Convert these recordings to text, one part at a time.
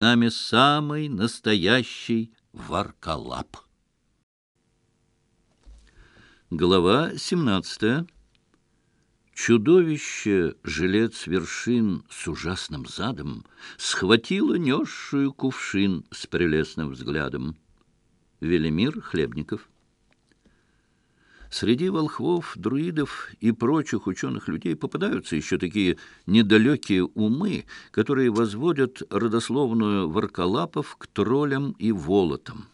нами самый настоящий варкалап. Глава 17. Чудовище, жилец вершин с ужасным задом, схватило несшую кувшин с прелестным взглядом. Велимир Хлебников Среди волхвов, друидов и прочих ученых людей попадаются еще такие недалекие умы, которые возводят родословную Варколапов к троллям и волотам.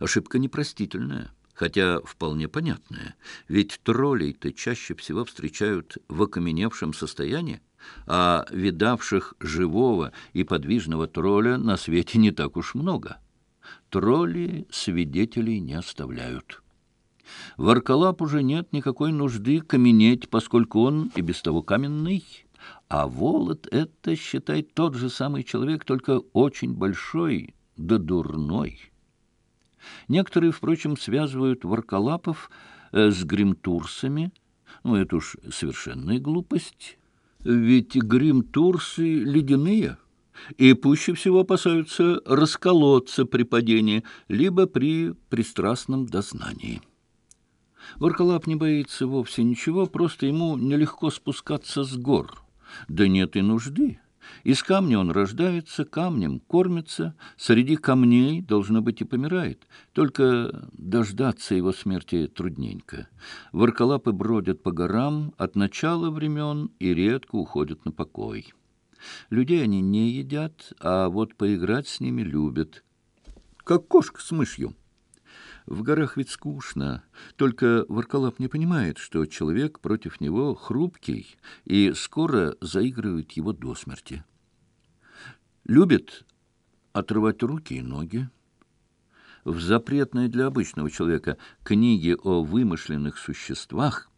Ошибка непростительная, хотя вполне понятная, ведь троллей-то чаще всего встречают в окаменевшем состоянии, а видавших живого и подвижного тролля на свете не так уж много. Тролли свидетелей не оставляют». Варколап уже нет никакой нужды каменеть, поскольку он и без того каменный. А Волод — это, считай, тот же самый человек, только очень большой да дурной. Некоторые, впрочем, связывают Варколапов э, с гримтурсами. Ну, это уж совершенная глупость. Ведь гримтурсы ледяные — и пуще всего опасаются расколоться при падении, либо при пристрастном дознании. Варкалап не боится вовсе ничего, просто ему нелегко спускаться с гор. Да нет и нужды. Из камня он рождается, камнем кормится, среди камней, должно быть, и помирает. Только дождаться его смерти трудненько. Варкалапы бродят по горам от начала времен и редко уходят на покой. Людей они не едят, а вот поиграть с ними любят. Как кошка с мышью. В горах ведь скучно. Только Варкалап не понимает, что человек против него хрупкий и скоро заигрывает его до смерти. Любит отрывать руки и ноги. В запретной для обычного человека книге о вымышленных существах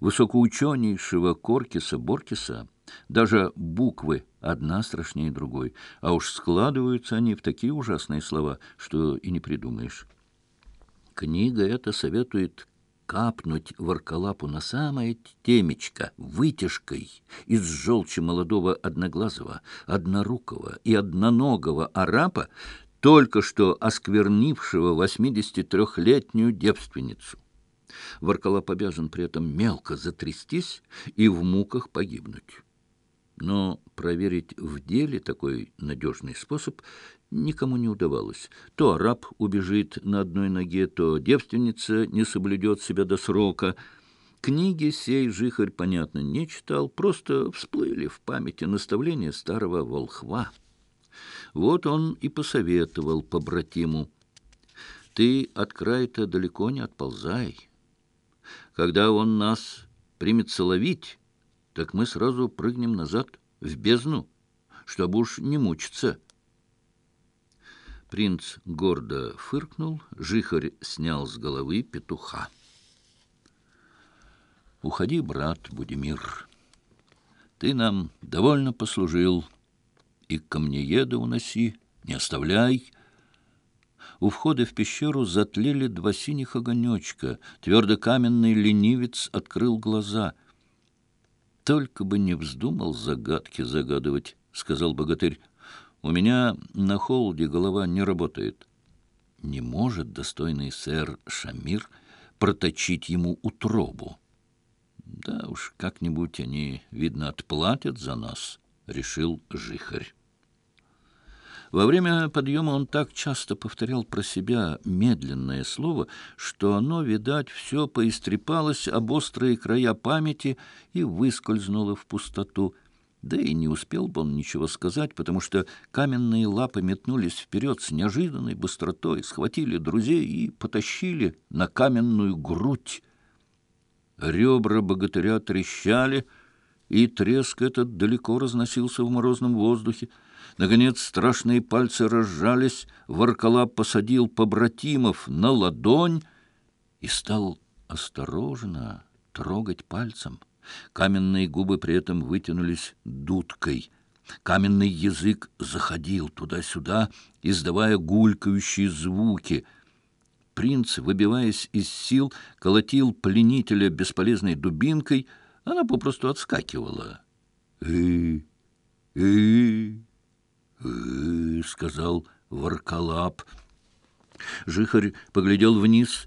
высокоученейшего Коркиса-Боркиса даже буквы одна страшнее другой, а уж складываются они в такие ужасные слова, что и не придумаешь. Книга это советует капнуть ворколапу на самое темечко вытяжкой из желчи молодого одноглазого, однорукого и одноногого арапа, только что осквернившего 83-летнюю девственницу. Ворколап обязан при этом мелко затрястись и в муках погибнуть. Но проверить в деле такой надежный способ никому не удавалось. То араб убежит на одной ноге, то девственница не соблюдет себя до срока. Книги сей жихарь, понятно, не читал, просто всплыли в памяти наставления старого волхва. Вот он и посоветовал побратиму. «Ты от края-то далеко не отползай. Когда он нас примется ловить...» так мы сразу прыгнем назад, в бездну, чтобы уж не мучиться». Принц гордо фыркнул, жихарь снял с головы петуха. «Уходи, брат Будимир, ты нам довольно послужил, и камнееда уноси, не оставляй». У входа в пещеру затлели два синих огонечка, твердокаменный ленивец открыл глаза — «Только бы не вздумал загадки загадывать», — сказал богатырь. У меня на холоде голова не работает. Не может достойный сэр Шамир проточить ему утробу. Да уж, как-нибудь они, видно, Во время подъема он так часто повторял про себя медленное слово, что оно, видать, все поистрепалось об острые края памяти и выскользнуло в пустоту. Да и не успел бы он ничего сказать, потому что каменные лапы метнулись вперед с неожиданной быстротой, схватили друзей и потащили на каменную грудь. Ребра богатыря трещали, и треск этот далеко разносился в морозном воздухе, Наконец страшные пальцы разжались, Варкала посадил побратимов на ладонь и стал осторожно трогать пальцем. Каменные губы при этом вытянулись дудкой. Каменный язык заходил туда-сюда, издавая гулькающие звуки. Принц, выбиваясь из сил, колотил пленителя бесполезной дубинкой. Она попросту отскакивала. «Э-э-э!» сказал Варкалап. Жихарь поглядел вниз.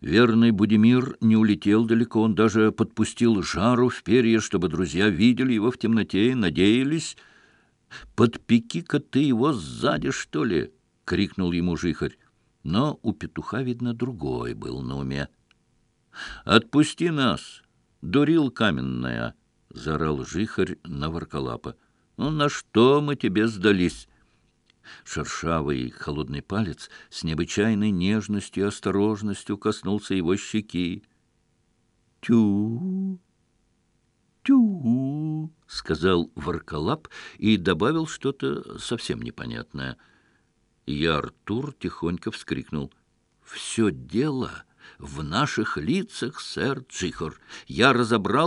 Верный Будимир не улетел далеко, он даже подпустил жару в перья, чтобы друзья видели его в темноте и надеялись. «Подпеки-ка ты его сзади, что ли!» — крикнул ему Жихарь. Но у петуха, видно, другой был на уме. «Отпусти нас, дурил каменная!» — заорал Жихарь на Варкалапа. «Ну, на что мы тебе сдались?» Шершавый холодный палец с необычайной нежностью и осторожностью коснулся его щеки. «Тю! Тю!» — сказал Варкалап и добавил что-то совсем непонятное. И Артур тихонько вскрикнул. «Все дело в наших лицах, сэр Джихор. Я разобрал